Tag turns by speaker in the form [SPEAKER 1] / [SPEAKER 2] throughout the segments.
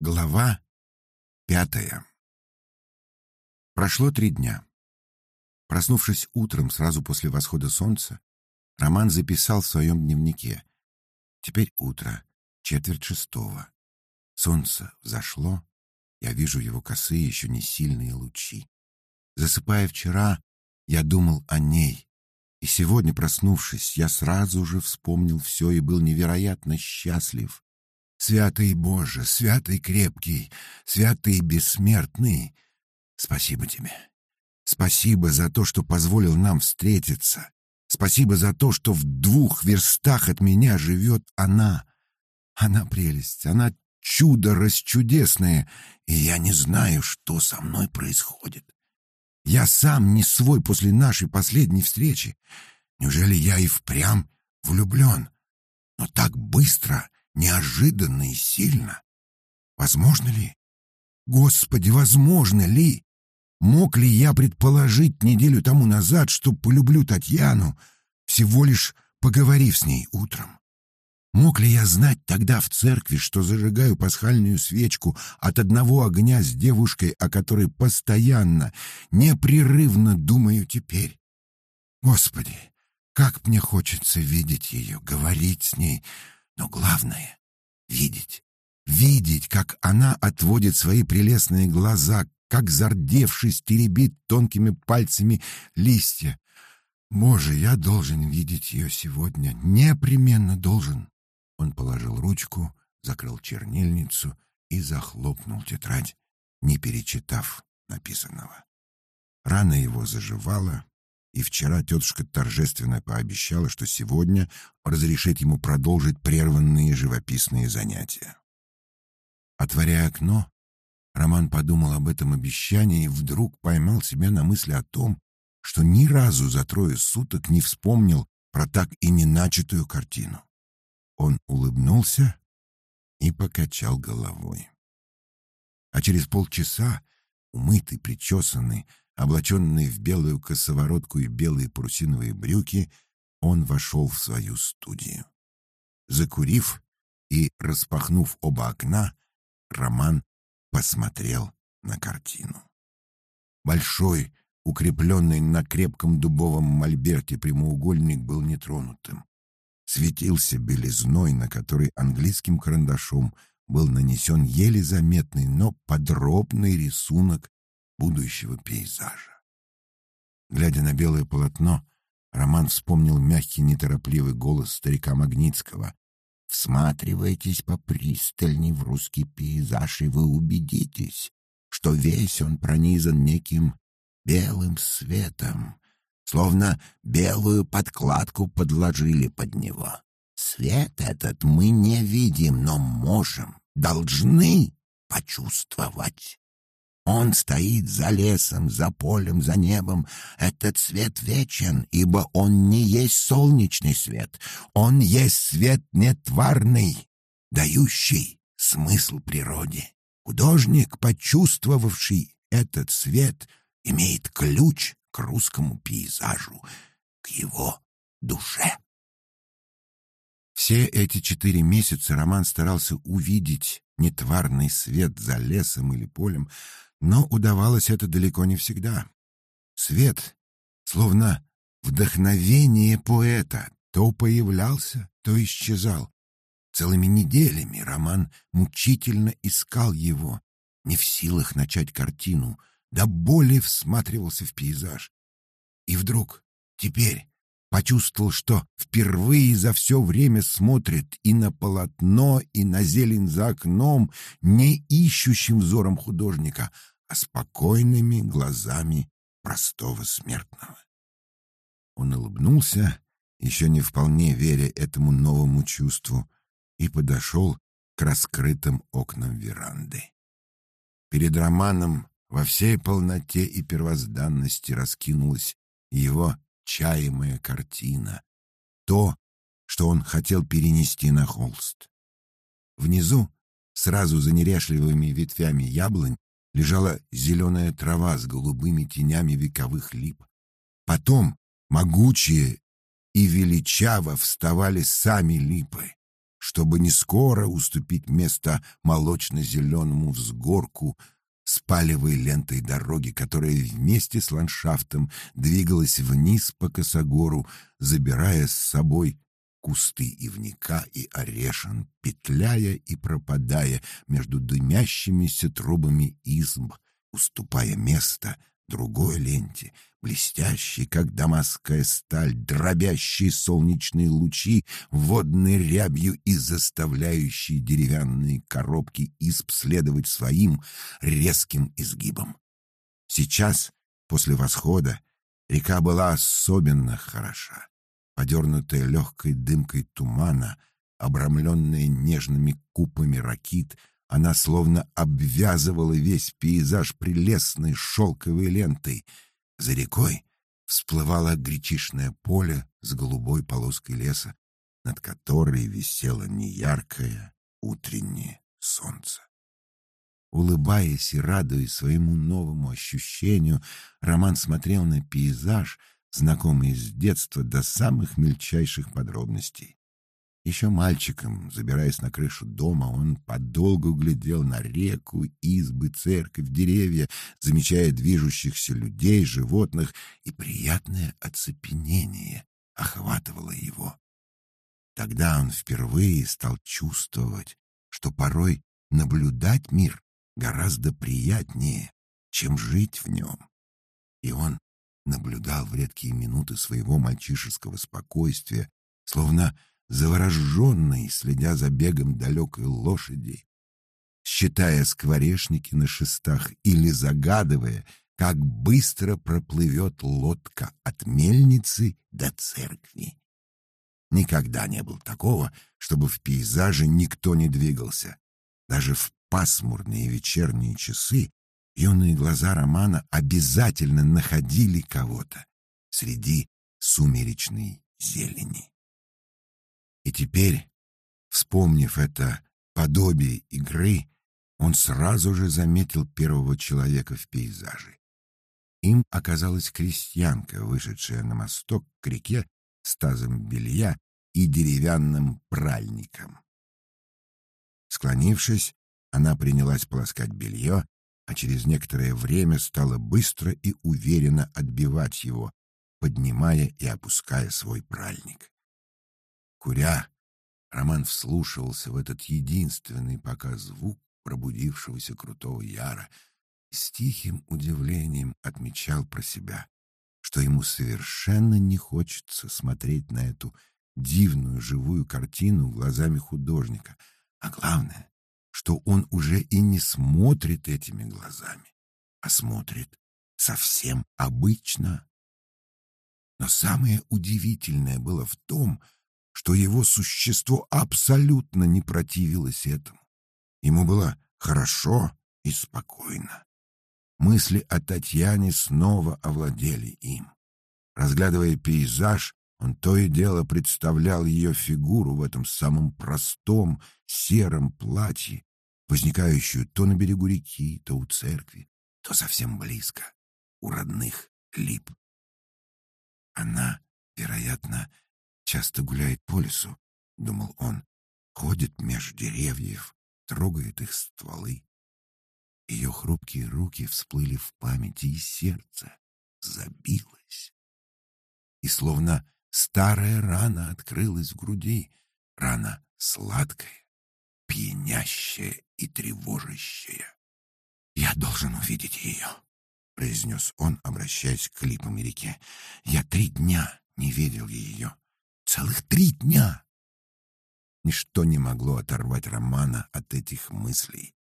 [SPEAKER 1] Глава пятая Прошло три дня. Проснувшись утром сразу после восхода солнца, Роман записал в своем дневнике. Теперь утро, четверть шестого. Солнце взошло, я вижу его косые, еще не сильные лучи. Засыпая вчера, я думал о ней, и сегодня, проснувшись, я сразу же вспомнил все и был невероятно счастлив. Святый Боже, святый крепкий, святый бессмертный, спасибо тебе. Спасибо за то, что позволил нам встретиться. Спасибо за то, что в двух верстах от меня живет она. Она прелесть, она чудо расчудесное, и я не знаю, что со мной происходит. Я сам не свой после нашей последней встречи. Неужели я и впрямь влюблен? Но так быстро неожиданно и сильно. Возможно ли? Господи, возможно ли? Мог ли я предположить неделю тому назад, что полюблю Татьяну, всего лишь поговорив с ней утром? Мог ли я знать тогда в церкви, что зажигаю пасхальную свечку от одного огня с девушкой, о которой постоянно, непрерывно думаю теперь? Господи, как мне хочется видеть ее, говорить с ней, но главное — видеть. Видеть, как она отводит свои прелестные глаза, как, зардевшись, теребит тонкими пальцами листья. Боже, я должен видеть ее сегодня, непременно должен. Он положил ручку, закрыл чернильницу и захлопнул тетрадь, не перечитав написанного. Рана его заживала, и вчера тетушка торжественно пообещала, что сегодня разрешит ему продолжить прерванные живописные занятия. Отворяя окно, Роман подумал об этом обещании и вдруг поймал себя на мысли о том, что ни разу за трое суток не вспомнил про так и не начатую картину. Он улыбнулся и покачал головой. А через полчаса, умытый, причесанный, Облаченный в белую косоворотку и белые парусиновые брюки, он вошел в свою студию. Закурив и распахнув оба окна, Роман посмотрел на картину. Большой, укрепленный на крепком дубовом мольберте прямоугольник был нетронутым. Светился белизной, на которой английским карандашом был нанесен еле заметный, но подробный рисунок будущего пейзажа. Глядя на белое полотно, Роман вспомнил мягкий, неторопливый голос старика Магнитского. «Всматривайтесь попристальней в русский пейзаж, и вы убедитесь, что весь он пронизан неким белым светом, словно белую подкладку подложили под него. Свет этот мы не видим, но можем, должны почувствовать. Он стоит за лесом, за полем, за небом. Этот свет вечен, ибо он не есть солнечный свет. Он есть свет нетварный, дающий смысл природе. Художник, почувствовавший этот свет, имеет ключ к русскому пейзажу, к его душе. Все эти четыре месяца Роман старался увидеть нетварный свет за лесом или полем, но удавалось это далеко не всегда. Свет, словно вдохновение поэта, то появлялся, то исчезал. Целыми неделями Роман мучительно искал его, не в силах начать картину, да более всматривался в пейзаж. И вдруг, теперь, почувствовал, что впервые за все время смотрит и на полотно, и на зелень за окном, не ищущим взором художника, а спокойными глазами простого смертного. Он улыбнулся, еще не вполне веря этому новому чувству, и подошел к раскрытым окнам веранды. Перед Романом во всей полноте и первозданности раскинулась его чаемая картина, то, что он хотел перенести на холст. Внизу, сразу за неряшливыми ветвями яблонь, лежала зеленая трава с голубыми тенями вековых лип. Потом могучие и величаво вставали сами липы. чтобы не скоро уступить место молочно-зеленому взгорку с палевой лентой дороги, которая вместе с ландшафтом двигалась вниз по косогору, забирая с собой кусты ивника и орешин, петляя и пропадая между дымящимися трубами изб, уступая место другой ленте, блестящей, как дамасская сталь, дробящие солнечные лучи, водной рябью и заставляющие деревянные коробки изб следовать своим резким изгибам. Сейчас, после восхода, река была особенно хороша, подернутая легкой дымкой тумана, обрамленная нежными купами ракит, она словно обвязывала весь пейзаж прелестной шелковой лентой. За рекой всплывало гречишное поле с голубой полоской леса, над которой висело неяркое утреннее солнце. Улыбаясь и радуясь своему новому ощущению, Роман смотрел на пейзаж, знакомый с детства до самых мельчайших подробностей. Еще мальчиком, забираясь на крышу дома, он подолгу глядел на реку, избы, церковь, деревья, замечая движущихся людей, животных, и приятное оцепенение охватывало его. Тогда он впервые стал чувствовать, что порой наблюдать мир гораздо приятнее, чем жить в нем. И он наблюдал в редкие минуты своего мальчишеского спокойствия, словно завороженный, следя за бегом далекой лошади, считая скворечники на шестах или загадывая, как быстро проплывет лодка от мельницы до церкви. Никогда не было такого, чтобы в пейзаже никто не двигался. Даже в пасмурные вечерние часы юные глаза Романа обязательно находили кого-то среди сумеречной зелени. И теперь, вспомнив это подобие игры, он сразу же заметил первого человека в пейзаже. Им оказалась крестьянка, вышедшая на мосток к реке с тазом белья и деревянным пральником. Склонившись, она принялась полоскать белье, а через некоторое время стала быстро и уверенно отбивать его, поднимая и опуская свой пральник. Куря, Роман вслушивался в этот единственный пока звук пробудившегося крутого яра и с тихим удивлением отмечал про себя, что ему совершенно не хочется смотреть на эту дивную живую картину глазами художника, а главное, что он уже и не смотрит этими глазами, а смотрит совсем обычно. Но самое удивительное было в том, что что его существо абсолютно не противилось этому. Ему было хорошо и спокойно. Мысли о Татьяне снова овладели им. Разглядывая пейзаж, он то и дело представлял ее фигуру в этом самом простом сером платье, возникающую то на берегу реки, то у церкви, то совсем близко, у родных лип. Она, вероятно, часто гуляет по лесу, — думал он, — ходит меж деревьев, трогает их стволы. Ее хрупкие руки всплыли в памяти, и сердце забилось. И словно старая рана открылась в груди, рана сладкая, пьянящая и тревожащая. «Я должен увидеть ее», — произнес он, обращаясь к клипам и реке. «Я три дня не видел ее. Целых три дня. Ничто не могло оторвать Романа от этих мыслей.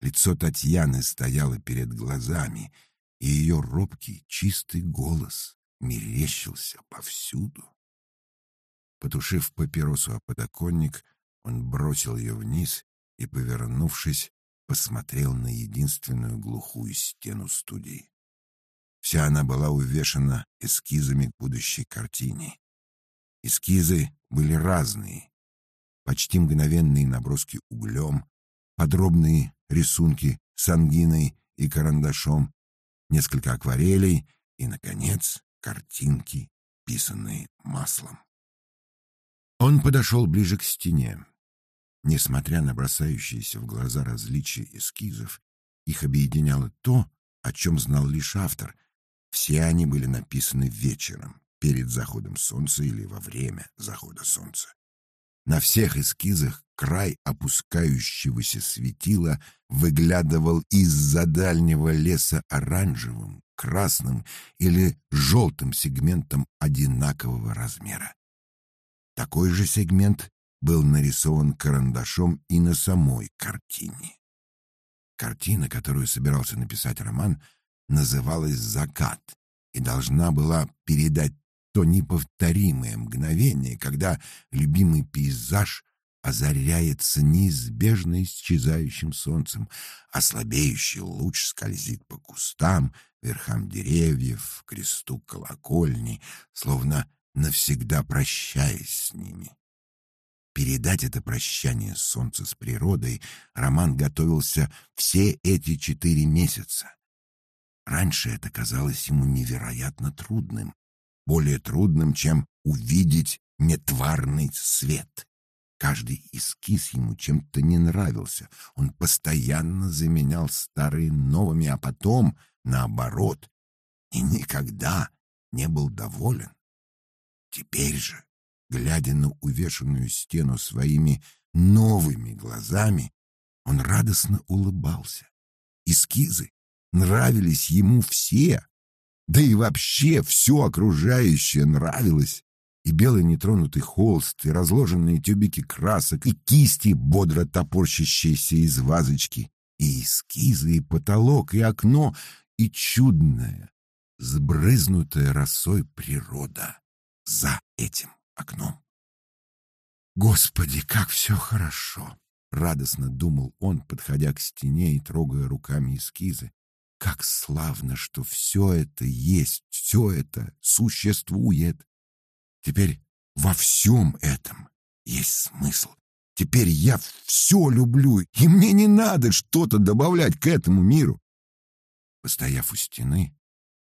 [SPEAKER 1] Лицо Татьяны стояло перед глазами, и ее робкий, чистый голос мерещился повсюду. Потушив папиросу о подоконник, он бросил ее вниз и, повернувшись, посмотрел на единственную глухую стену студии. Вся она была увешана эскизами к будущей картине. Эскизы были разные. Почти мгновенные наброски углем, подробные рисунки с ангиной и карандашом, несколько акварелей и, наконец, картинки, писанные маслом. Он подошел ближе к стене. Несмотря на бросающиеся в глаза различия эскизов, их объединяло то, о чем знал лишь автор. Все они были написаны вечером, перед заходом солнца или во время захода солнца. На всех эскизах край опускающегося светила выглядывал из-за дальнего леса оранжевым, красным или желтым сегментом одинакового размера. Такой же сегмент был нарисован карандашом и на самой картине. Картина, которую собирался написать роман, называлась «Закат» и должна была передать то неповторимое мгновение, когда любимый пейзаж озаряется неизбежно исчезающим солнцем, а слабеющий луч скользит по кустам, верхам деревьев, кресту колокольни, словно навсегда прощаясь с ними. Передать это прощание солнца с природой Роман готовился все эти четыре месяца. Раньше это казалось ему невероятно трудным, более трудным, чем увидеть нетварный свет. Каждый эскиз ему чем-то не нравился. Он постоянно заменял старые новыми, а потом, наоборот, и никогда не был доволен. Теперь же, глядя на увешанную стену своими новыми глазами, он радостно улыбался. Эскизы нравились ему все, да и вообще все окружающее нравилось. И белый нетронутый холст, и разложенные тюбики красок, и кисти, бодро топорщащиеся из вазочки, и эскизы, и потолок, и окно, и чудная, сбрызнутая росой природа за этим окном. «Господи, как все хорошо!» — радостно думал он, подходя к стене и трогая руками эскизы. Как славно, что все это есть, все это существует. Теперь во всем этом есть смысл. Теперь я все люблю, и мне не надо что-то добавлять к этому миру. Постояв у стены,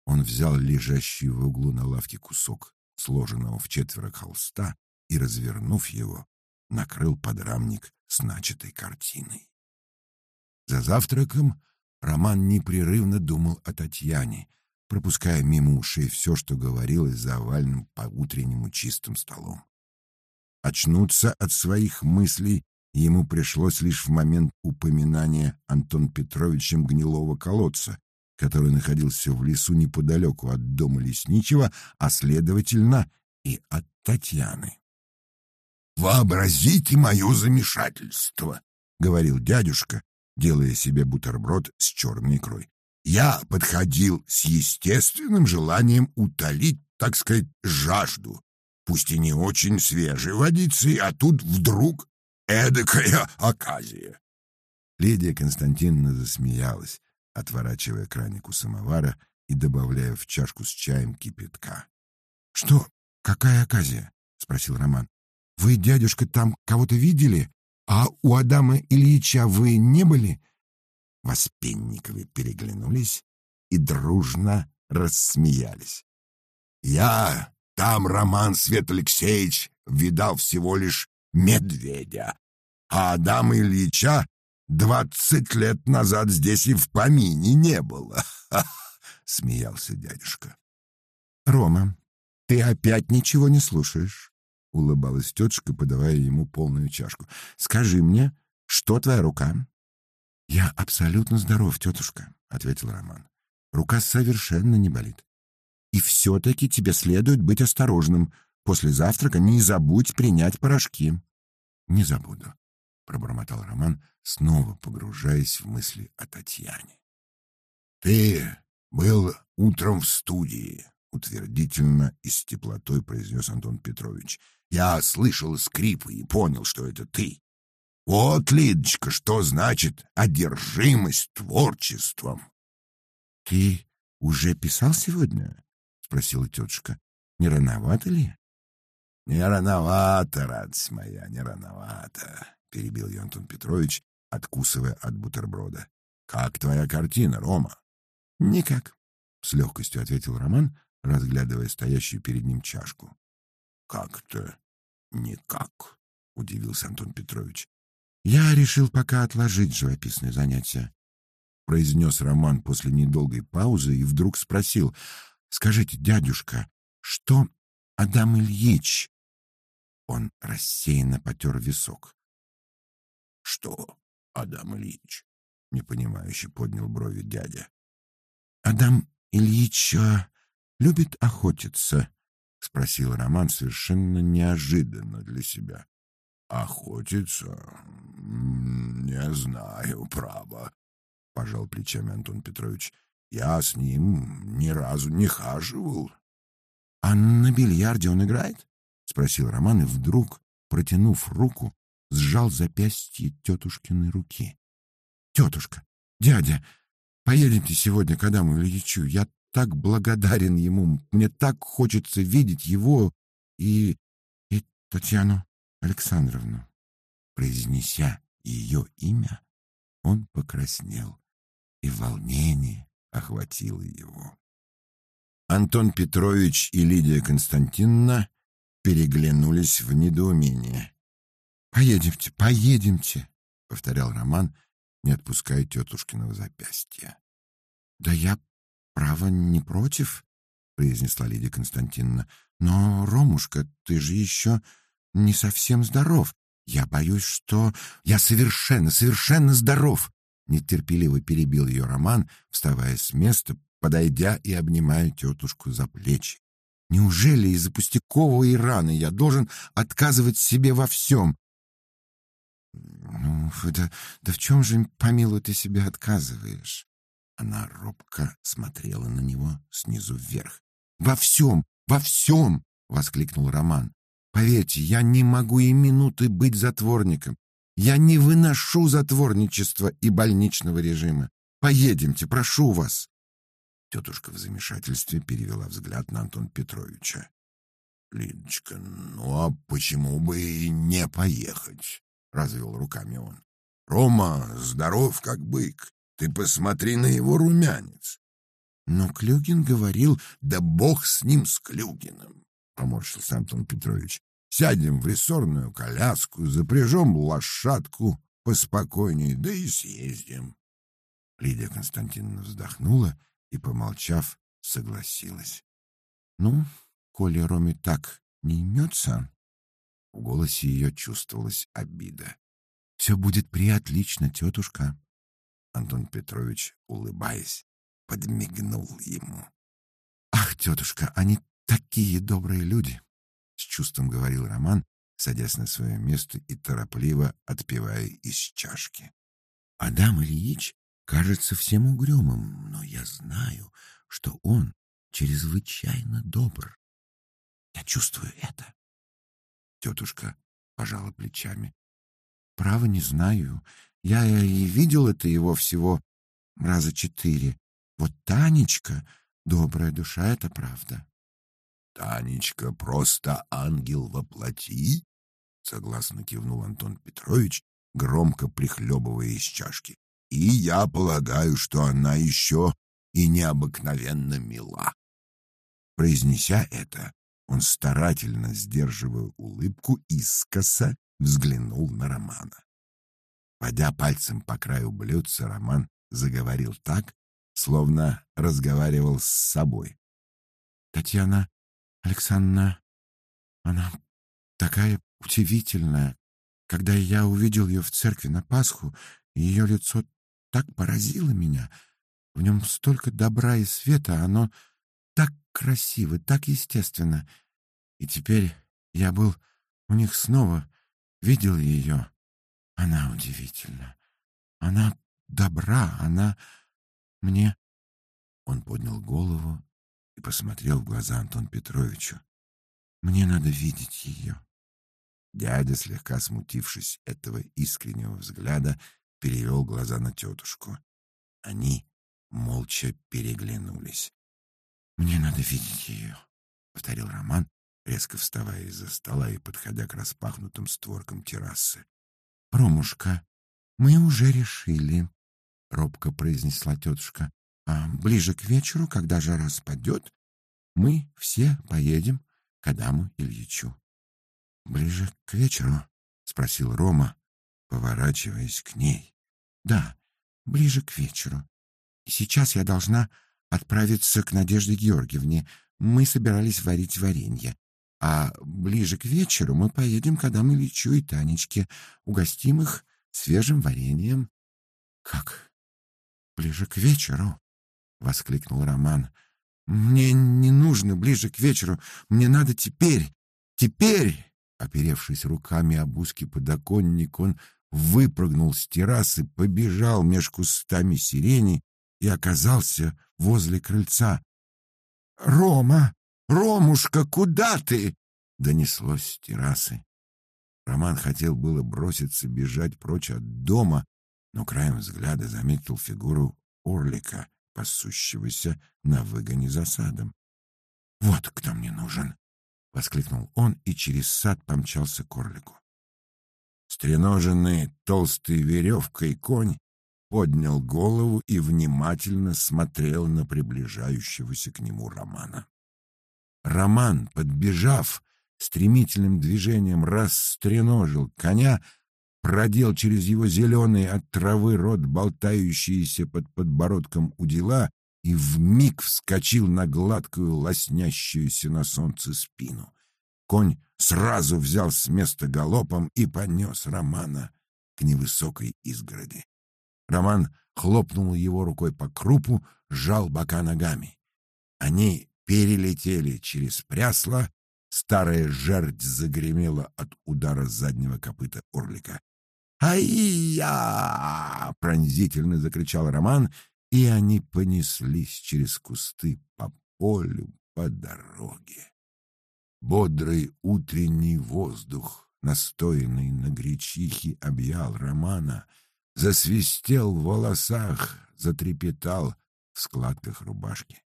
[SPEAKER 1] он взял лежащий в углу на лавке кусок сложенного в четверо холста и, развернув его, накрыл подрамник с начатой картиной. За завтраком Роман непрерывно думал о Татьяне, пропуская мимо ушей все, что говорилось за овальным по-утреннему чистым столом. Очнуться от своих мыслей ему пришлось лишь в момент упоминания Антон Петровичем гнилого колодца, который находился в лесу неподалеку от дома лесничего, а, следовательно, и от Татьяны. «Вообразите мое замешательство!» — говорил дядюшка, делая себе бутерброд с черной икрой. Я подходил с естественным желанием утолить, так сказать, жажду, пусть и не очень свежей водицы, а тут вдруг эдакая оказия. Лидия Константиновна засмеялась, отворачивая краник у самовара и добавляя в чашку с чаем кипятка. — Что? Какая оказия? — спросил Роман. — Вы, дядюшка, там кого-то видели? А у Адама Ильича вы не были? Воспенниковы переглянулись и дружно рассмеялись. Я там, Роман Свет Алексеевич, видал всего лишь медведя, а Адама Ильича двадцать лет назад здесь и в помине не было. — смеялся дядюшка. — Рома, ты опять ничего не слушаешь улыбалась тетушка, подавая ему полную чашку. Скажи мне, что твоя рука? Я абсолютно здоров, тетушка, ответил Роман. Рука совершенно не болит. И все таки тебе следует быть осторожным. После завтрака не забудь принять порошки. Не забуду, пробормотал Роман, снова погружаясь в мысли о Татьяне. Ты был утром в студии, утвердительно и с теплотой произнес Антон Петрович. Я слышал скрипы и понял, что это ты. Вот, Лидочка, что значит одержимость творчеством. — Ты уже писал сегодня? — спросила тетушка. — Не рановато ли? — Не рановато, радость моя, не рановато, — перебил ее Антон Петрович, откусывая от бутерброда. — Как твоя картина, Рома? — Никак, — с легкостью ответил Роман, разглядывая стоящую перед ним чашку. Как-то никак, удивился Антон Петрович. Я решил пока отложить живописные занятия, произнес Роман после недолгой паузы и вдруг спросил: "Скажите, дядюшка, что Адам Ильич?" Он рассеянно потер висок. Что, Адам Ильич? непонимающе поднял брови дядя. Адам Ильич а, любит охотиться, спросил Роман совершенно неожиданно для себя. Охотиться? Не знаю, право, пожал плечами Антон Петрович. Я с ним ни разу не хаживал. А на бильярде он играет? спросил Роман и вдруг, протянув руку, сжал запястье тетушкиной руки. Тетушка, дядя, поедемте сегодня к Адаму Ильичу. Я так благодарен ему. Мне так хочется видеть его и и Татьяну Александровну. Произнеся ее имя, он покраснел, и волнение охватило его. Антон Петрович и Лидия Константиновна переглянулись в недоумении. «Поедемте, поедемте», — повторял Роман, не отпуская тетушкиного запястья. «Да я, право, не против», — произнесла Лидия Константиновна. «Но, Ромушка, ты же еще не совсем здоров. Я боюсь, что... Я совершенно, совершенно здоров!» Нетерпеливо перебил ее Роман, вставая с места, подойдя и обнимая тетушку за плечи. Неужели из-за пустяковой раны я должен отказывать себе во всем? Ну, да, да в чем же, помилуй, ты себе отказываешь? Она робко смотрела на него снизу вверх. Во всем, во всем! воскликнул Роман. Поверьте, я не могу и минуты быть затворником. Я не выношу затворничества и больничного режима. Поедемте, прошу вас. Тетушка в замешательстве перевела взгляд на Антон Петровича. Лидочка, ну а почему бы и не поехать? развел руками он. Рома здоров как бык. Ты посмотри на его румянец. Но Клюгин говорил: "Да бог с ним с Клюгиным", поморщился Антон Петрович. Сядем в рессорную коляску, запряжем лошадку поспокойнее, да и съездим. Лидия Константиновна вздохнула и, помолчав, согласилась. Ну, коли Роме так не имется, в голосе ее чувствовалась обида. Все будет приотлично, тетушка. Антон Петрович, улыбаясь, подмигнул ему. Ах, тетушка, они такие добрые люди, с чувством говорил Роман, садясь на свое место и торопливо отпивая из чашки. Адам Ильич кажется всем угрюмым, но я знаю, что он чрезвычайно добр. Я чувствую это. Тетушка пожала плечами. Право не знаю. Я и видел это его всего раза четыре. Вот Танечка, добрая душа, это правда. Танечка просто ангел во плоти, согласно кивнул Антон Петрович, громко прихлебывая из чашки. И я полагаю, что она еще и необыкновенно мила. Произнеся это, он старательно сдерживая улыбку, искоса взглянул на Романа. Водя пальцем по краю блюдца, Роман заговорил так, словно разговаривал с собой. Татьяна Александровна, она такая удивительная. Когда я увидел ее в церкви на Пасху, ее лицо так поразило меня. В нем столько добра и света, оно так красиво, так естественно. И теперь я был у них снова, видел ее. Она удивительна. Она добра, она мне... Он поднял голову и посмотрел в глаза Антон Петровичу. Мне надо видеть ее. Дядя, слегка смутившись этого искреннего взгляда, перевел глаза на тетушку. Они молча переглянулись. Мне надо видеть ее», — повторил Роман, резко вставая из-за стола и подходя к распахнутым створкам террасы. «Ромушка, мы уже решили», — робко произнесла тетушка. «А ближе к вечеру, когда жара спадет, мы все поедем к Адаму Ильичу». Ближе к вечеру, спросил Рома, поворачиваясь к ней. Да, ближе к вечеру. Сейчас я должна отправиться к Надежде Георгиевне. Мы собирались варить варенье. А ближе к вечеру мы поедем к Адаму Ильичу и Танечке, угостим их свежим вареньем. Как? Ближе к вечеру? воскликнул Роман. Мне не нужно ближе к вечеру, мне надо теперь. Теперь, оперевшись руками об узкий подоконник, он выпрыгнул с террасы, побежал меж кустами сирени и оказался возле крыльца. «Рома! Ромушка, куда ты?» — донеслось с террасы. Роман хотел было броситься бежать прочь от дома, но краем взгляда заметил фигуру Орлика, пасущегося на выгоне за садом. «Вот кто мне нужен!» — воскликнул он и через сад помчался к Орлику. Стреноженный толстой веревкой конь поднял голову и внимательно смотрел на приближающегося к нему Романа. Роман, подбежав, стремительным движением расстреножил коня, продел через его зеленый от травы рот болтающиеся под подбородком удила и вмиг вскочил на гладкую, лоснящуюся на солнце спину. Конь сразу взял с места галопом и понес Романа к невысокой изгороди. Роман хлопнул его рукой по крупу, сжал бока ногами. Они перелетели через прясло, старая жердь загремела от удара заднего копыта орлика. «Ай-я!» — пронзительно закричал Роман, и они понеслись через кусты по полю, по дороге. Бодрый утренний воздух, настоянный на гречихе, объял Романа — засвистел в волосах, затрепетал в складках рубашки.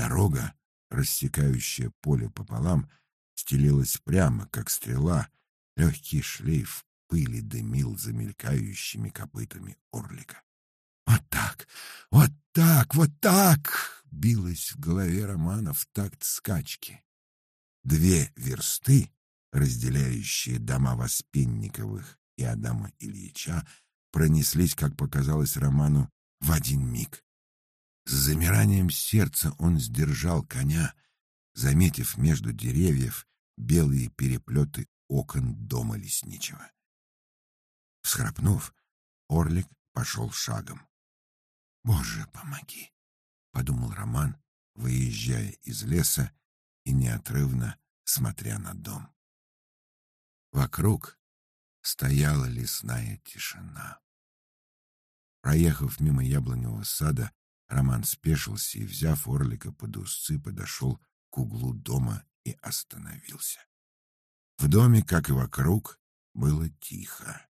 [SPEAKER 1] Дорога, рассекающая поле пополам, стелилась прямо, как стрела, легкий шлейф пыли дымил замелькающими копытами орлика. «Вот так! Вот так! Вот так!» — билось в голове Романа в такт скачки. Две версты, разделяющие дома Воспенниковых и Адама Ильича, пронеслись, как показалось Роману, в один миг. С замиранием сердца он сдержал коня, заметив между деревьев белые переплеты окон дома лесничего. Всхрапнув, Орлик пошел шагом. «Боже, помоги!» — подумал Роман, выезжая из леса и неотрывно смотря на дом. Вокруг стояла лесная тишина. Проехав мимо яблоневого сада, Роман спешился и, взяв Орлика под узцы, подошел к углу дома и остановился. В доме, как и вокруг, было тихо.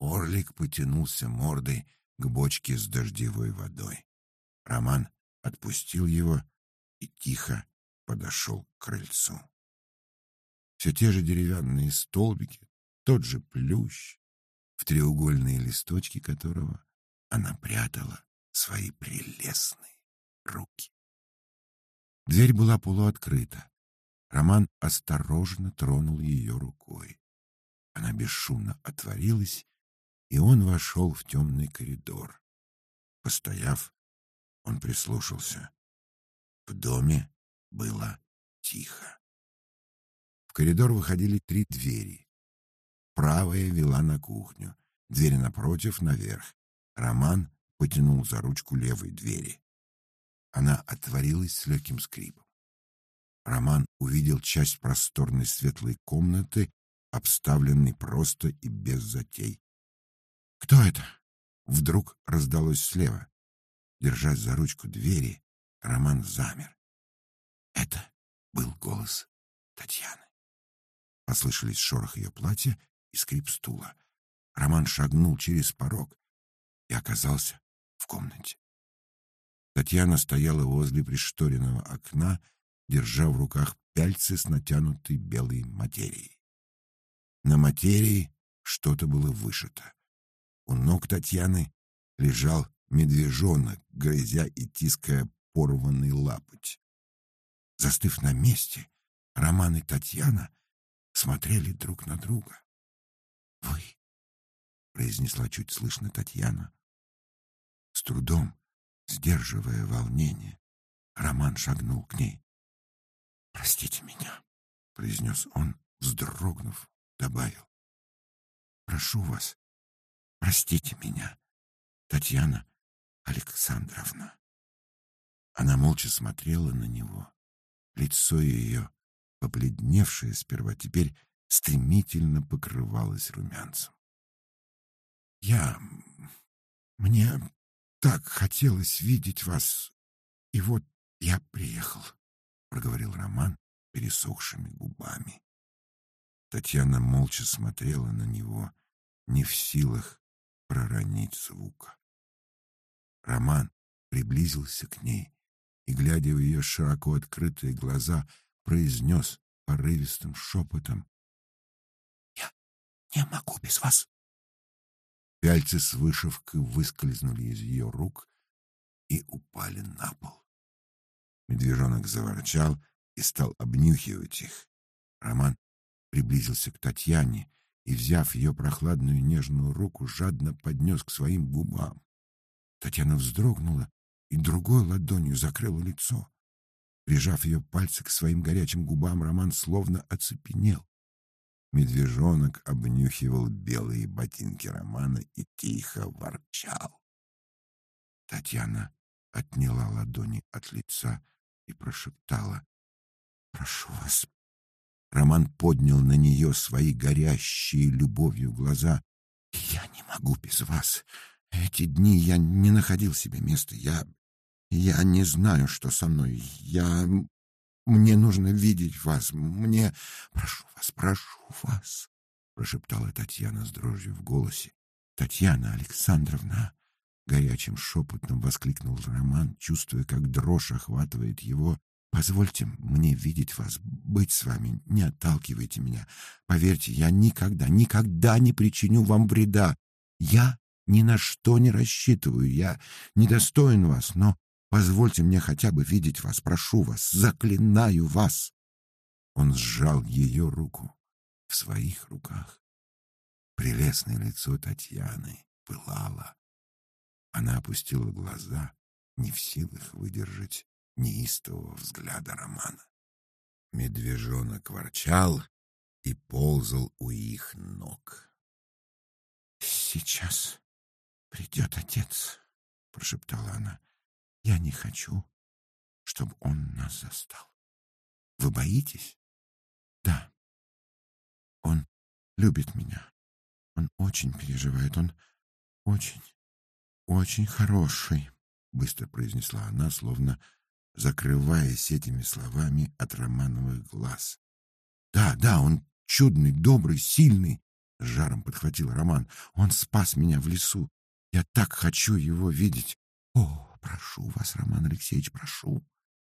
[SPEAKER 1] Орлик потянулся мордой к бочке с дождевой водой. Роман отпустил его и тихо подошел к крыльцу. Все те же деревянные столбики, тот же плющ, в треугольные листочки которого она прятала свои прелестные руки. Дверь была полуоткрыта. Роман осторожно тронул ее рукой. Она бесшумно отворилась, и он вошел в темный коридор. Постояв, он прислушался. В доме было тихо. В коридор выходили три двери. Правая вела на кухню, дверь напротив — наверх. Роман потянул за ручку левой двери. Она отворилась с легким скрипом. Роман увидел часть просторной светлой комнаты, обставленной просто и без затей. «Кто это?» Вдруг раздалось слева. Держась за ручку двери, Роман замер. Это был голос Татьяны. Послышались шорох ее платья и скрип стула. Роман шагнул через порог и оказался в комнате. Татьяна стояла возле пришторенного окна, держа в руках пяльцы с натянутой белой материей. На материи что-то было вышито. У ног Татьяны лежал медвежонок, грызя и тиская порванный лапоть. Застыв на месте, Роман и Татьяна смотрели друг на друга. «Вы», — произнесла чуть слышно Татьяна. С трудом, сдерживая волнение, Роман шагнул к ней. «Простите меня», — произнес он, вздрогнув, добавил. «Прошу вас, простите меня, Татьяна Александровна». Она молча смотрела на него. Лицо ее, побледневшее сперва, теперь стремительно покрывалось румянцем. «Я... мне так хотелось видеть вас, и вот я приехал», — проговорил Роман пересохшими губами. Татьяна молча смотрела на него, не в силах проронить звука. Роман приблизился к ней и, глядя в ее широко открытые глаза, произнес порывистым шепотом. «Я не могу без вас». Пяльцы с вышивкой выскользнули из ее рук и упали на пол. Медвежонок заворчал и стал обнюхивать их. Роман приблизился к Татьяне и, взяв ее прохладную нежную руку, жадно поднес к своим губам. Татьяна вздрогнула и другой ладонью закрыла лицо. Прижав ее пальцы к своим горячим губам, Роман словно оцепенел. Медвежонок обнюхивал белые ботинки Романа и тихо ворчал. Татьяна отняла ладони от лица и прошептала «Прошу вас». Роман поднял на нее свои горящие любовью глаза. «Я не могу без вас. Эти дни я не находил себе места. Я я не знаю, что со мной. Я... Мне нужно видеть вас. Мне... Прошу вас, прошу вас, — прошептала Татьяна с дрожью в голосе. Татьяна Александровна, — горячим шепотом воскликнул Роман, чувствуя, как дрожь охватывает его. Позвольте мне видеть вас, быть с вами, не отталкивайте меня. Поверьте, я никогда, никогда не причиню вам вреда. Я ни на что не рассчитываю, я недостоин вас, но Позвольте мне хотя бы видеть вас, прошу вас, заклинаю вас. Он сжал ее руку в своих руках. Прелестное лицо Татьяны пылало. Она опустила глаза, не в силах выдержать неистового взгляда Романа. Медвежонок ворчал и ползал у их ног. «Сейчас придет отец», — прошептала она. Я не хочу, чтобы он нас застал. Вы боитесь? Да. Он любит меня. Он очень переживает. Он очень, очень хороший, быстро произнесла она, словно закрываясь этими словами от Романовых глаз. Да, да, он чудный, добрый, сильный, с жаром подхватил Роман. Он спас меня в лесу. Я так хочу его видеть. О, «Прошу вас, Роман Алексеевич, прошу!»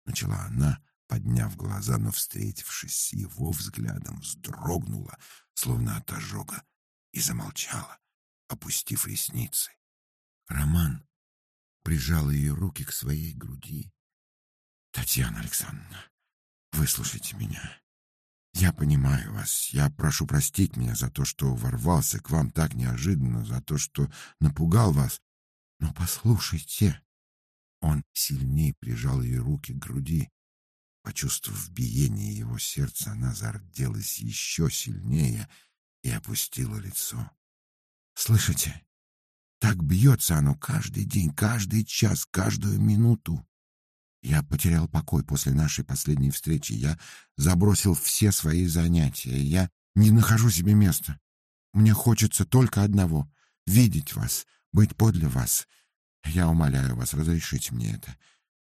[SPEAKER 1] Начала она, подняв глаза, но, встретившись с его взглядом, вздрогнула, словно от ожога, и замолчала, опустив ресницы. Роман прижал ее руки к своей груди. «Татьяна Александровна, выслушайте меня. Я понимаю вас. Я прошу простить меня за то, что ворвался к вам так неожиданно, за то, что напугал вас. Но послушайте, он сильнее прижал ее руки к груди. Почувствовав биение его сердца, она зарделась еще сильнее и опустила лицо. «Слышите? Так бьется оно каждый день, каждый час, каждую минуту. Я потерял покой после нашей последней встречи. Я забросил все свои занятия. Я не нахожу себе места. Мне хочется только одного — видеть вас, быть подле вас, я умоляю вас, разрешите мне это.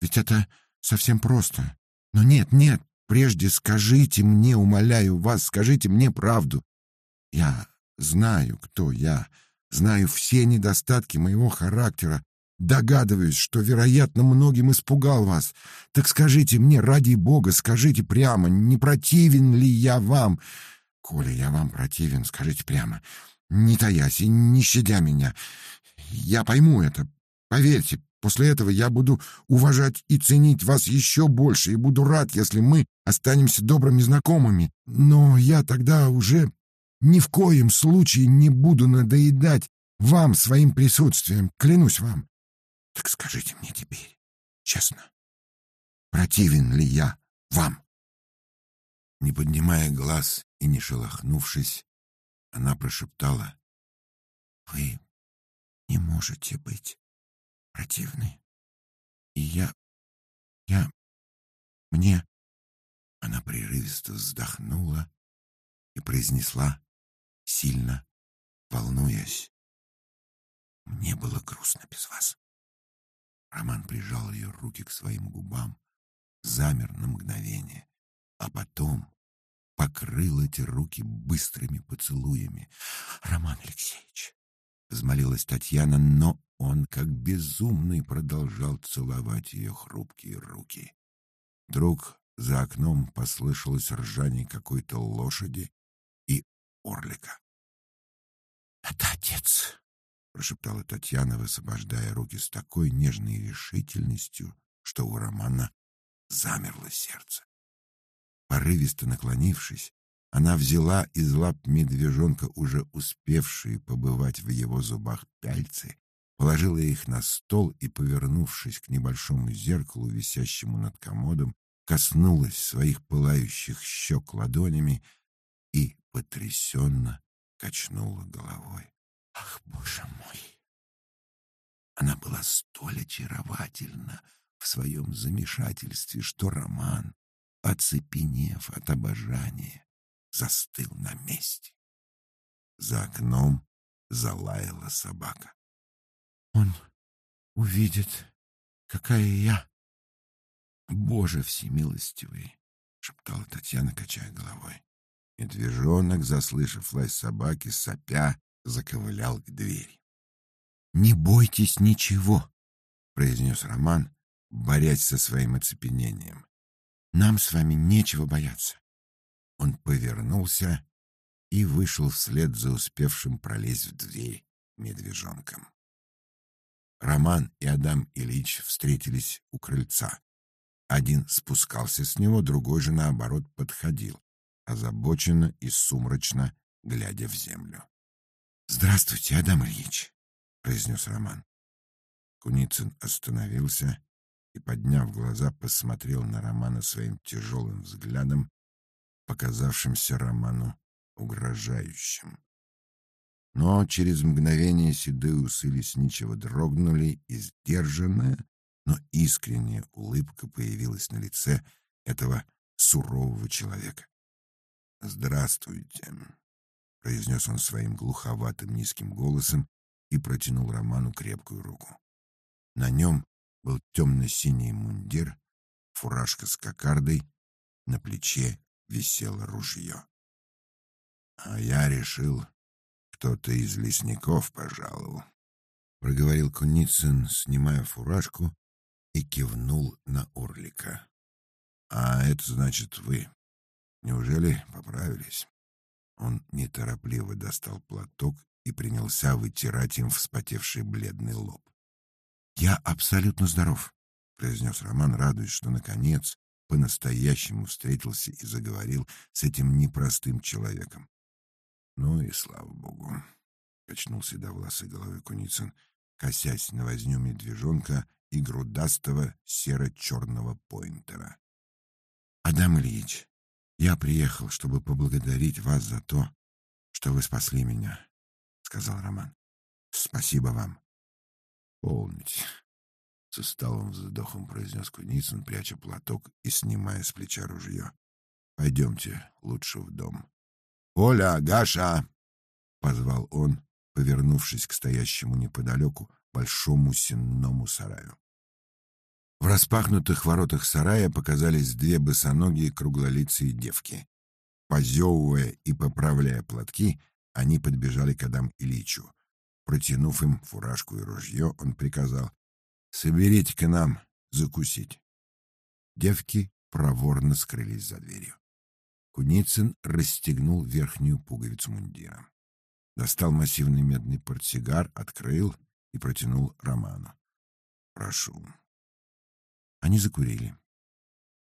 [SPEAKER 1] Ведь это совсем просто. Но нет, нет, прежде скажите мне, умоляю вас, скажите мне правду. Я знаю, кто я, знаю все недостатки моего характера, догадываюсь, что, вероятно, многим испугал вас. Так скажите мне, ради бога, скажите прямо, не противен ли я вам? Коля, я вам противен, скажите прямо, не таясь и не щадя меня. Я пойму это, Поверьте, После этого я буду уважать и ценить вас еще больше и буду рад, если мы останемся добрыми знакомыми. Но я тогда уже ни в коем случае не буду надоедать вам своим присутствием, клянусь вам. Так скажите мне теперь, честно, противен ли я вам?» Не поднимая глаз и не шелохнувшись, она прошептала, «Вы не можете быть противны. И я... я... мне...» Она прерывисто вздохнула и произнесла, сильно волнуясь, «Мне было грустно без вас». Роман прижал ее руки к своим губам, замер на мгновение, а потом покрыл эти руки быстрыми поцелуями. «Роман Алексеевич!» — взмолилась Татьяна, но он, как безумный, продолжал целовать ее хрупкие руки. Вдруг за окном послышалось ржание какой-то лошади и орлика. «Это отец!» — прошептала Татьяна, высвобождая руки с такой нежной решительностью, что у Романа замерло сердце. Порывисто наклонившись, она взяла из лап медвежонка уже успевшие побывать в его зубах пяльцы, положила их на стол и, повернувшись к небольшому зеркалу, висящему над комодом, коснулась своих пылающих щек ладонями и потрясенно качнула головой. «Ах, боже мой!» Она была столь очаровательна, в своем замешательстве, что Роман, оцепенев от обожания, застыл на месте. За окном залаяла собака. «Он увидит, какая я!» «Боже всемилостивый!» — шептала Татьяна, качая головой. Медвежонок, заслышав лай собаки, сопя, заковылял к двери. «Не бойтесь ничего!» — произнес Роман, борясь со своим оцепенением. «Нам с вами нечего бояться». Он повернулся и вышел вслед за успевшим пролезть в дверь медвежонком. Роман и Адам Ильич встретились у крыльца. Один спускался с него, другой же, наоборот, подходил, озабоченно и сумрачно глядя в землю. «Здравствуйте, Адам Ильич», — произнес Роман. Куницын остановился и, подняв глаза, посмотрел на Романа своим тяжелым взглядом, показавшимся Роману угрожающим. Но через мгновение седые усы лесничего дрогнули, и сдержанная, но искренняя улыбка появилась на лице этого сурового человека. «Здравствуйте», — произнес он своим глуховатым низким голосом и протянул Роману крепкую руку. На нем был темно-синий мундир, фуражка с кокардой, на плече висело ружье. А я решил, кто-то из лесников пожаловал. Проговорил Куницын, снимая фуражку, и кивнул на Орлика. «А это значит вы. Неужели поправились?» Он неторопливо достал платок и принялся вытирать им вспотевший бледный лоб. «Я абсолютно здоров», — произнес Роман, радуясь, что, наконец, по-настоящему встретился и заговорил с этим непростым человеком. «Ну и слава богу», — качнул седовласой головой Куницын, косясь на возню медвежонка и грудастого серо-черного поинтера. «Адам Ильич, я приехал, чтобы поблагодарить вас за то, что вы спасли меня», — сказал Роман. «Спасибо вам». «Полните», — с усталым вздохом произнес Куницын, пряча платок и снимая с плеча ружье. «Пойдемте лучше в дом». «Оля, Гаша!» — позвал он, повернувшись к стоящему неподалеку большому сенному сараю. В распахнутых воротах сарая показались две босоногие круглолицые девки. Позевывая и поправляя платки, они подбежали к Адам Ильичу. Протянув им фуражку и ружье, он приказал «Соберите к нам закусить». Девки проворно скрылись за дверью. Куницын расстегнул верхнюю пуговицу мундира. Достал массивный медный портсигар, открыл и протянул Роману. прошу». Они закурили.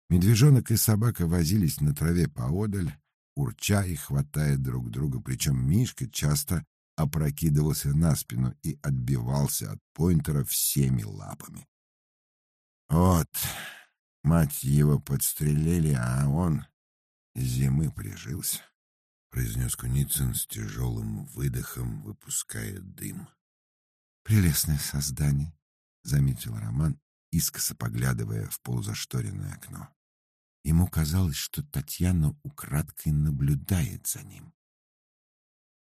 [SPEAKER 1] Медвежонок и собака возились на траве поодаль, урча и хватая друг друга, причем Мишка часто опрокидывался на спину и отбивался от поинтера всеми лапами. Вот, мать его подстрелили, а он зимы прижился, — произнес Куницын с тяжелым выдохом, выпуская дым. — Прелестное создание, — заметил Роман, искоса поглядывая в полузашторенное окно. Ему казалось, что Татьяна украдкой наблюдает за ним.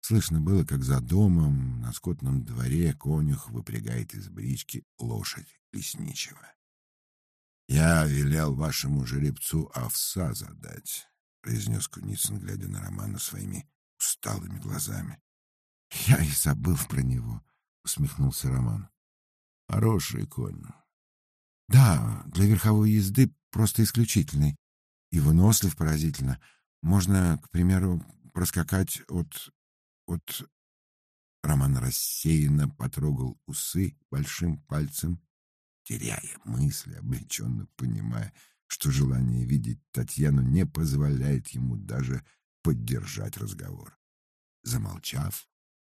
[SPEAKER 1] Слышно было, как за домом на скотном дворе конюх выпрягает из брички лошадь лесничего. «Я велел вашему жеребцу овса задать», — произнес Куницын, глядя на Романа своими усталыми глазами. «Я и забыл про него», — усмехнулся Роман. «Хороший конь». «Да, для верховой езды просто исключительный. И вынослив поразительно. Можно, к примеру, проскакать от от... Роман рассеянно потрогал усы большим пальцем, теряя мысли, облегченно понимая, что желание видеть Татьяну не позволяет ему даже поддержать разговор. Замолчав,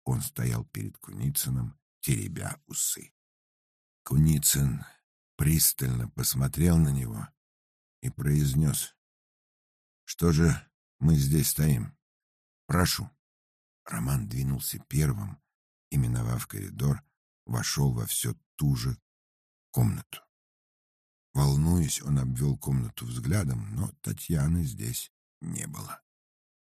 [SPEAKER 1] он стоял перед Куницыным, теребя усы. Куницын пристально посмотрел на него и произнес, «Что же мы здесь стоим? Прошу». Роман двинулся первым и, миновав коридор, вошел во все ту же комнату. Волнуясь, он обвел комнату взглядом, но Татьяны здесь не было.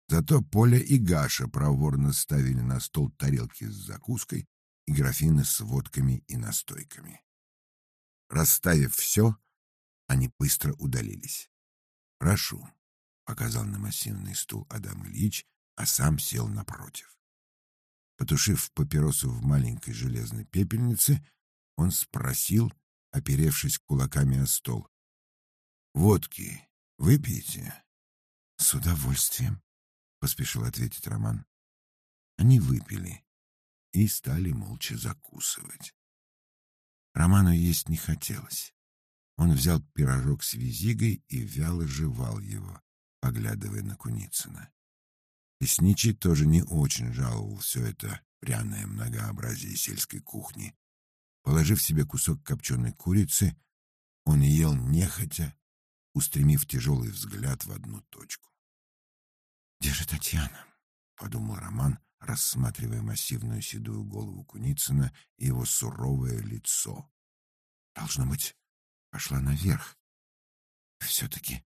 [SPEAKER 1] Зато Поля и Гаша проворно ставили на стол тарелки с закуской и графины с водками и настойками. Расставив все, они быстро удалились. «Прошу», — показал на массивный стул Адам Ильич, а сам сел напротив. Потушив папиросу в маленькой железной пепельнице, он спросил, оперевшись кулаками о стол. «Водки выпьете?» «С удовольствием», — поспешил ответить Роман. Они выпили и стали молча закусывать. Роману есть не хотелось. Он взял пирожок с визигой и вяло жевал его, поглядывая на Куницына. Лесничий тоже не очень жаловал все это пряное многообразие сельской кухни. Положив себе кусок копченой курицы, он ел нехотя, устремив тяжелый взгляд в одну точку. «Где же Татьяна?» — подумал Роман, рассматривая массивную седую голову Куницына и его суровое лицо. «Должно быть, пошла наверх. Все-таки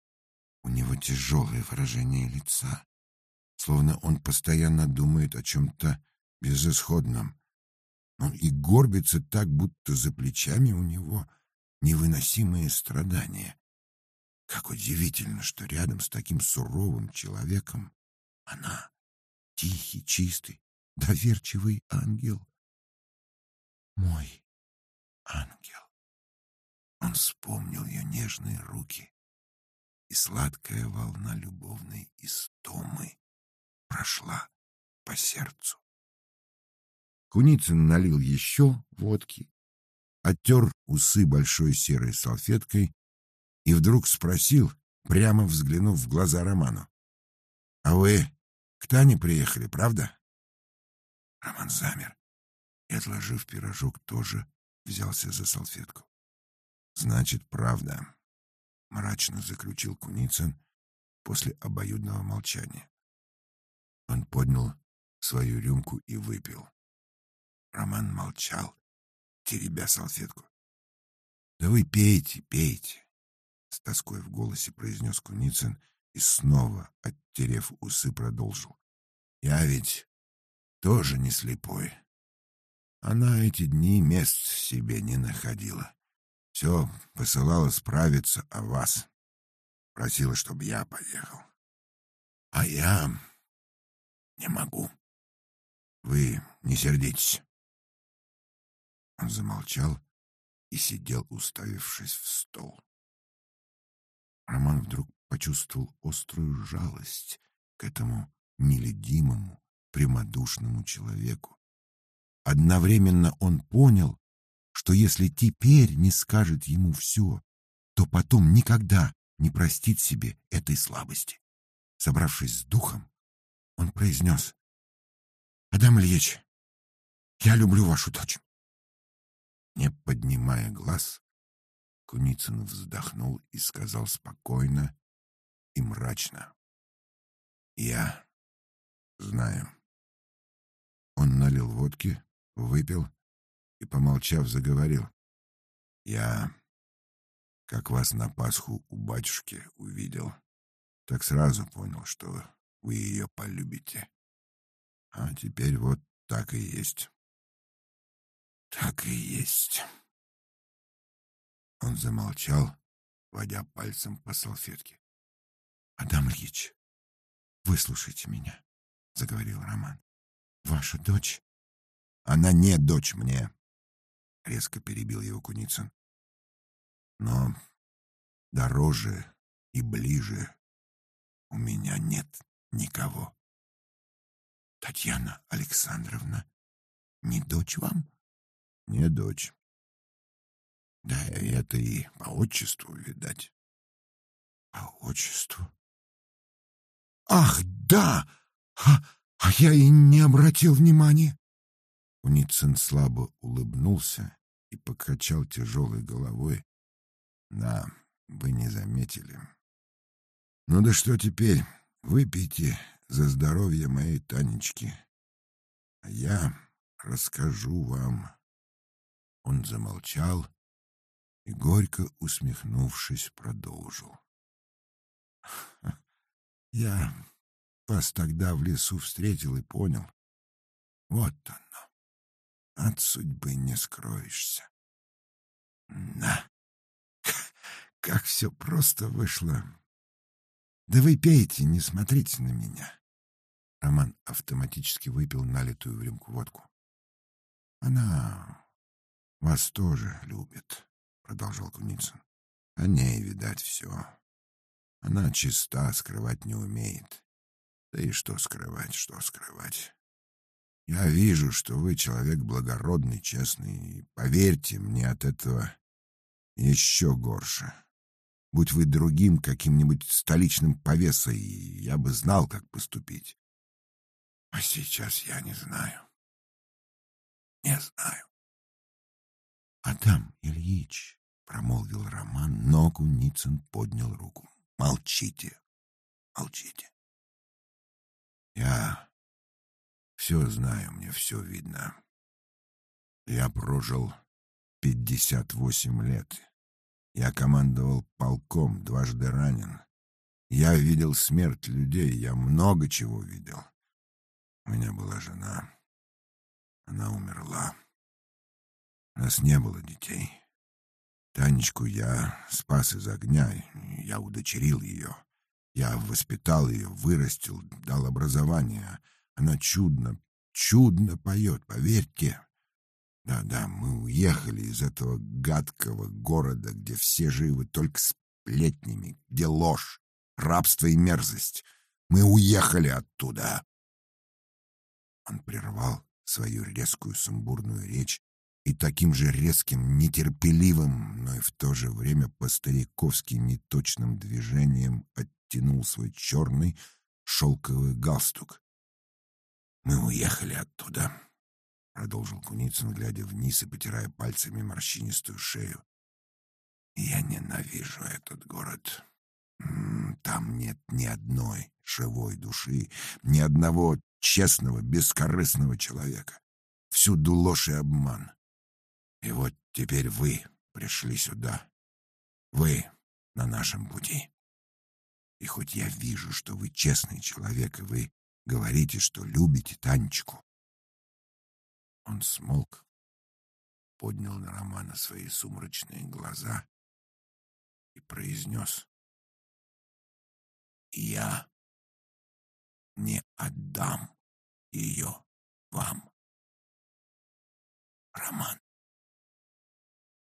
[SPEAKER 1] у него тяжелое выражение лица словно он постоянно думает о чем-то безысходном. Он и горбится так, будто за плечами у него невыносимые страдания. Как удивительно, что рядом с таким суровым человеком она — тихий, чистый, доверчивый ангел. Мой ангел. Он вспомнил ее нежные руки, и сладкая волна любовной истомы прошла по сердцу. Куницын налил еще водки, оттер усы большой серой салфеткой и вдруг спросил, прямо взглянув в глаза Роману. — А вы к Тане приехали, правда? Роман замер и, отложив пирожок, тоже взялся за салфетку. — Значит, правда, — мрачно заключил Куницын после обоюдного молчания. Он поднял свою рюмку и выпил. Роман молчал, теребя салфетку. — Да вы пейте, пейте, — с тоской в голосе произнес Куницын и снова, оттерев усы, продолжил. — Я ведь тоже не слепой. Она эти дни мест себе не находила. Все посылала справиться о вас. Просила, чтобы я поехал. А я не могу. Вы не сердитесь. Он замолчал и сидел, уставившись в стол. Роман вдруг почувствовал острую жалость к этому нелюдимому, прямодушному человеку. Одновременно он понял, что если теперь не скажет ему все, то потом никогда не простит себе этой слабости. Собравшись с духом, он произнес, «Адам Ильич, я люблю вашу дочь». Не поднимая глаз, Куницын вздохнул и сказал спокойно и мрачно, «Я знаю». Он налил водки, выпил и, помолчав, заговорил. «Я, как вас на Пасху у батюшки увидел, так сразу понял, что вы ее полюбите. А теперь вот так и есть». «Так и есть». Он замолчал, водя пальцем по салфетке. «Адам Ильич, выслушайте меня», — заговорил Роман. «Ваша дочь...» «Она не дочь мне», — резко перебил его Куницын. «Но дороже и ближе у меня нет никого». «Татьяна Александровна не дочь вам?» «Не дочь. Да это и по отчеству, видать». «По отчеству?» «Ах, да! А, а я и не обратил внимания!» Уницын слабо улыбнулся и покачал тяжелой головой. «Да, вы не заметили. Ну да что теперь? Выпейте за здоровье моей Танечки. А я расскажу вам». Он замолчал и, горько усмехнувшись, продолжил. «Я вас тогда в лесу встретил и понял. Вот оно. От судьбы не скроешься. На, как все просто вышло. Да вы пейте, не смотрите на меня. Роман автоматически выпил налитую в рюмку водку. Она вас тоже любит, продолжал Куницын. О ней, видать, все. Она чиста, скрывать не умеет. Да и что скрывать, что скрывать. Я вижу, что вы человек благородный, честный, и поверьте, мне от этого еще горше. Будь вы другим каким-нибудь столичным повесой, я бы знал, как поступить. А сейчас я не знаю. Не знаю. Адам Ильич, — промолвил Роман, но Куницын поднял руку. Молчите, молчите. Я все знаю, мне все видно. Я прожил пятьдесят восемь лет. Я командовал полком, дважды ранен. Я видел смерть людей, я много чего видел. У меня была жена. Она умерла. У нас не было детей. Танечку я спас из огня, я удочерил ее. Я воспитал ее, вырастил, дал образование — она чудно, чудно поет, поверьте. Да-да, мы уехали из этого гадкого города, где все живы только сплетнями, где ложь, рабство и мерзость. Мы уехали оттуда. Он прервал свою резкую сумбурную речь и таким же резким, нетерпеливым, но и в то же время по-стариковски неточным движением оттянул свой черный шелковый галстук. «Мы уехали оттуда», — продолжил Куницын, глядя вниз и потирая пальцами морщинистую шею. «Я ненавижу этот город. Там нет ни одной живой души, ни одного честного, бескорыстного человека. Всюду ложь и обман. И вот теперь вы пришли сюда. Вы на нашем пути. И хоть я вижу, что вы честный человек, и вы Говорите, что любите Танечку. Он смолк, поднял на Романа свои сумрачные глаза и произнес. «Я не отдам ее вам». Роман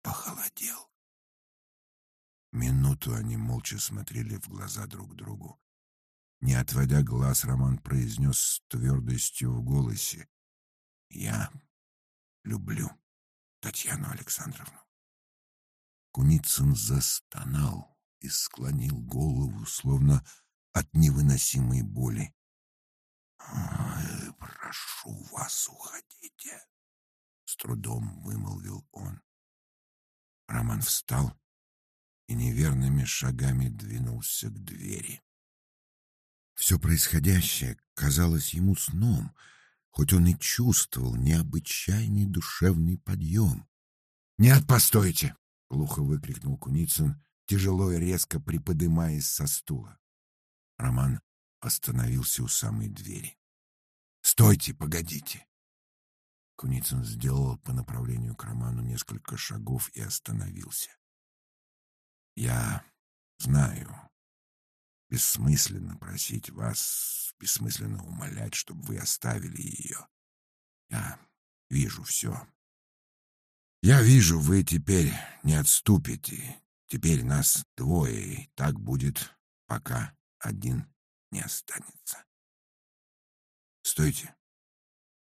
[SPEAKER 1] похолодел. Минуту они молча смотрели в глаза друг другу. Не отводя глаз, Роман произнес с твердостью в голосе. «Я люблю Татьяну Александровну. Куницын застонал и склонил голову, словно от невыносимой боли. «Прошу вас, уходите!» — с трудом вымолвил он. Роман встал и неверными шагами двинулся к двери. Все происходящее казалось ему сном, хоть он и чувствовал необычайный душевный подъем. «Нет, постойте!» — глухо выкрикнул Куницын, тяжело и резко приподымаясь со стула. Роман остановился у самой двери. «Стойте, погодите!» Куницын сделал по направлению к Роману несколько шагов и остановился. «Я знаю, бессмысленно просить вас, бессмысленно умолять, чтобы вы оставили ее. Я вижу все. Я вижу, вы теперь не отступите. Теперь нас двое, и так будет, пока один не останется. Стойте.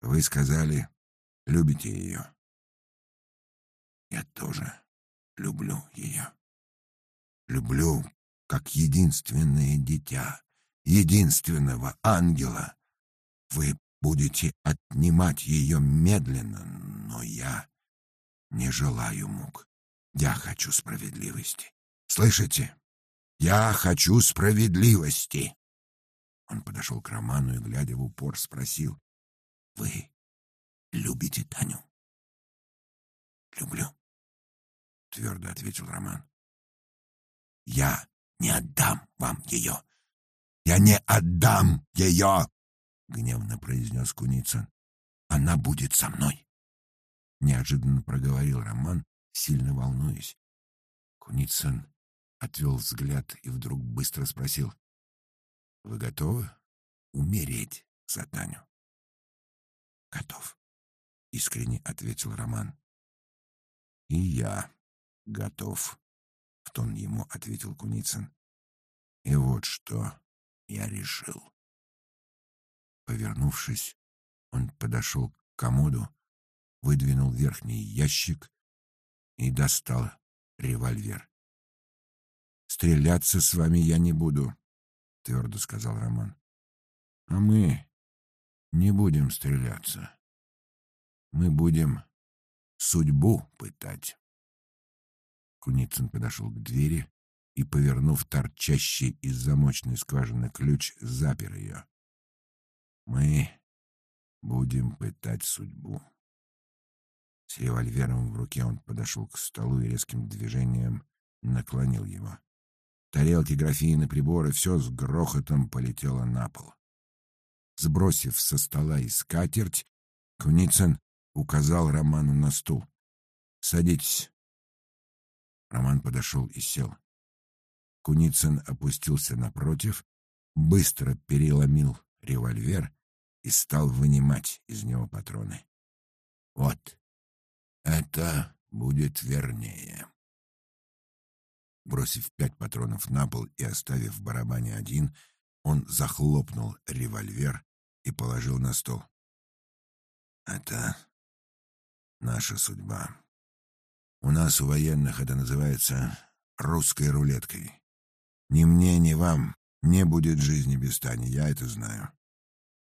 [SPEAKER 1] Вы сказали, любите ее. Я тоже люблю ее. Люблю, как единственное дитя, единственного ангела. Вы будете отнимать ее медленно, но я не желаю мук. Я хочу справедливости. Слышите? Я хочу справедливости. Он подошел к Роману и, глядя в упор, спросил. Вы любите Таню? Люблю, твердо ответил Роман. Я не отдам вам ее. Я не отдам ее, гневно произнес Куницын. Она будет со мной. Неожиданно проговорил Роман, сильно волнуясь. Куницын отвел взгляд и вдруг быстро спросил. «Вы готовы умереть за Таню?» «Готов», — искренне ответил Роман. «И я готов», — в тон ему ответил Куницын. «И вот что я решил». Повернувшись, он подошел к комоду, выдвинул верхний ящик и достал револьвер. «Стреляться с вами я не буду», — твердо сказал Роман. «А мы не будем стреляться. Мы будем судьбу пытать». Куницын подошел к двери и, повернув торчащий из замочной скважины ключ, запер ее. «Мы будем пытать судьбу». С револьвером в руке он подошел к столу и резким движением наклонил его. Тарелки, графины, приборы — все с грохотом полетело на пол. Сбросив со стола и скатерть, Куницын указал Роману на стул. «Садитесь». Роман подошел и сел. Куницын опустился напротив, быстро переломил револьвер и стал вынимать из него патроны. «Вот, это будет вернее. Бросив пять патронов на пол и оставив в барабане один, он захлопнул револьвер и положил на стол. Это наша судьба. У нас, у военных, это называется русской рулеткой. Ни мне, ни вам не будет жизни без Тани, я это знаю.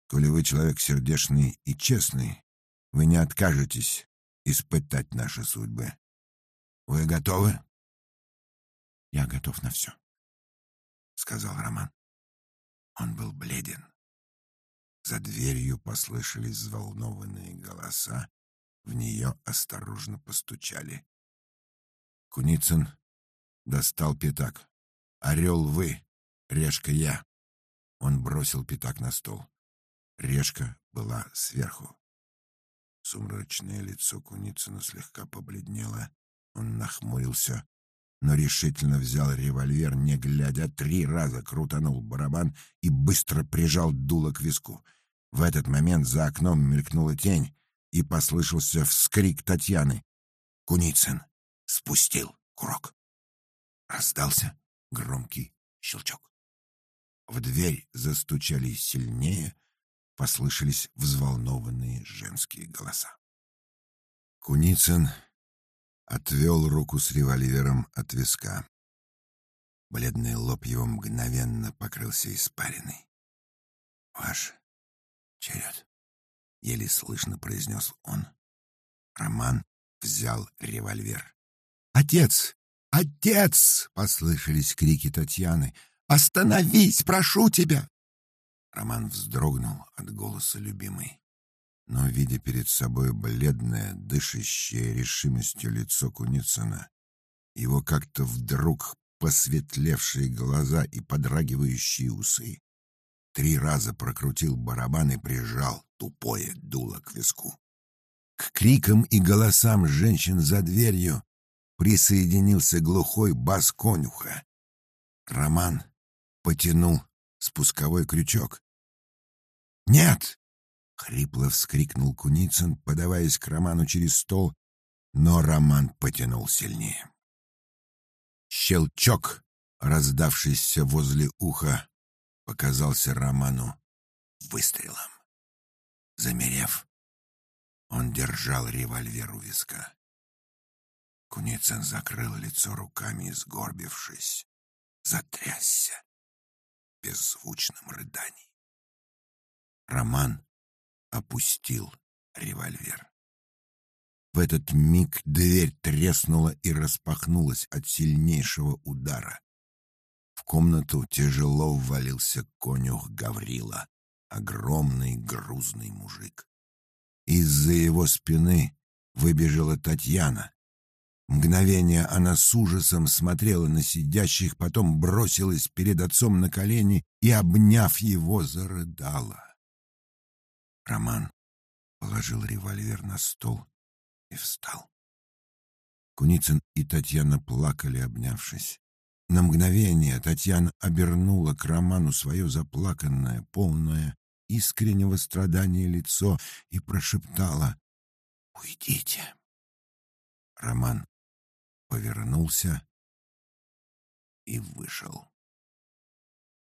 [SPEAKER 1] Коли вы человек сердечный и честный, вы не откажетесь испытать наши судьбы. Вы готовы? Я готов на все, сказал Роман. Он был бледен. За дверью послышались взволнованные голоса, в нее осторожно постучали. Куницын достал пятак. «Орел вы, решка я». Он бросил пятак на стол. Решка была сверху. Сумрачное лицо Куницына слегка побледнело. Он нахмурился, но решительно взял револьвер, не глядя, три раза крутанул барабан и быстро прижал дуло к виску. В этот момент за окном мелькнула тень, и послышался вскрик Татьяны. Куницын спустил курок. Раздался громкий щелчок. В дверь застучали сильнее, послышались взволнованные женские голоса. Куницын отвел руку с револьвером от виска. Бледный лоб его мгновенно покрылся испариной. «Ваш черед», — еле слышно произнес он. Роман взял револьвер. «Отец! Отец!» — послышались крики Татьяны. «Остановись, прошу тебя!» Роман вздрогнул от голоса любимой. Но, видя перед собой бледное, дышащее решимостью лицо Куницына, его как-то вдруг посветлевшие глаза и подрагивающие усы, три раза прокрутил барабан и прижал тупое дуло к виску. К крикам и голосам женщин за дверью присоединился глухой бас конюха. Роман потянул спусковой крючок. «Нет!» — хрипло вскрикнул Куницын, подаваясь к Роману через стол, но Роман потянул сильнее. Щелчок, раздавшийся возле уха, показался Роману выстрелом. Замерев, он держал револьвер у виска. Куницын закрыл лицо руками и, сгорбившись, затрясся беззвучным рыданием. Роман опустил револьвер. В этот миг дверь треснула и распахнулась от сильнейшего удара. В комнату тяжело ввалился конюх Гаврила, огромный грузный мужик. Из-за его спины выбежала Татьяна. Мгновение она с ужасом смотрела на сидящих, потом бросилась перед отцом на колени и, обняв его, зарыдала. Роман положил револьвер на стол и встал. Куницын и Татьяна плакали, обнявшись. На мгновение Татьяна обернула к Роману свое заплаканное, полное искреннего страдания лицо и прошептала «Уйдите». Роман повернулся и вышел.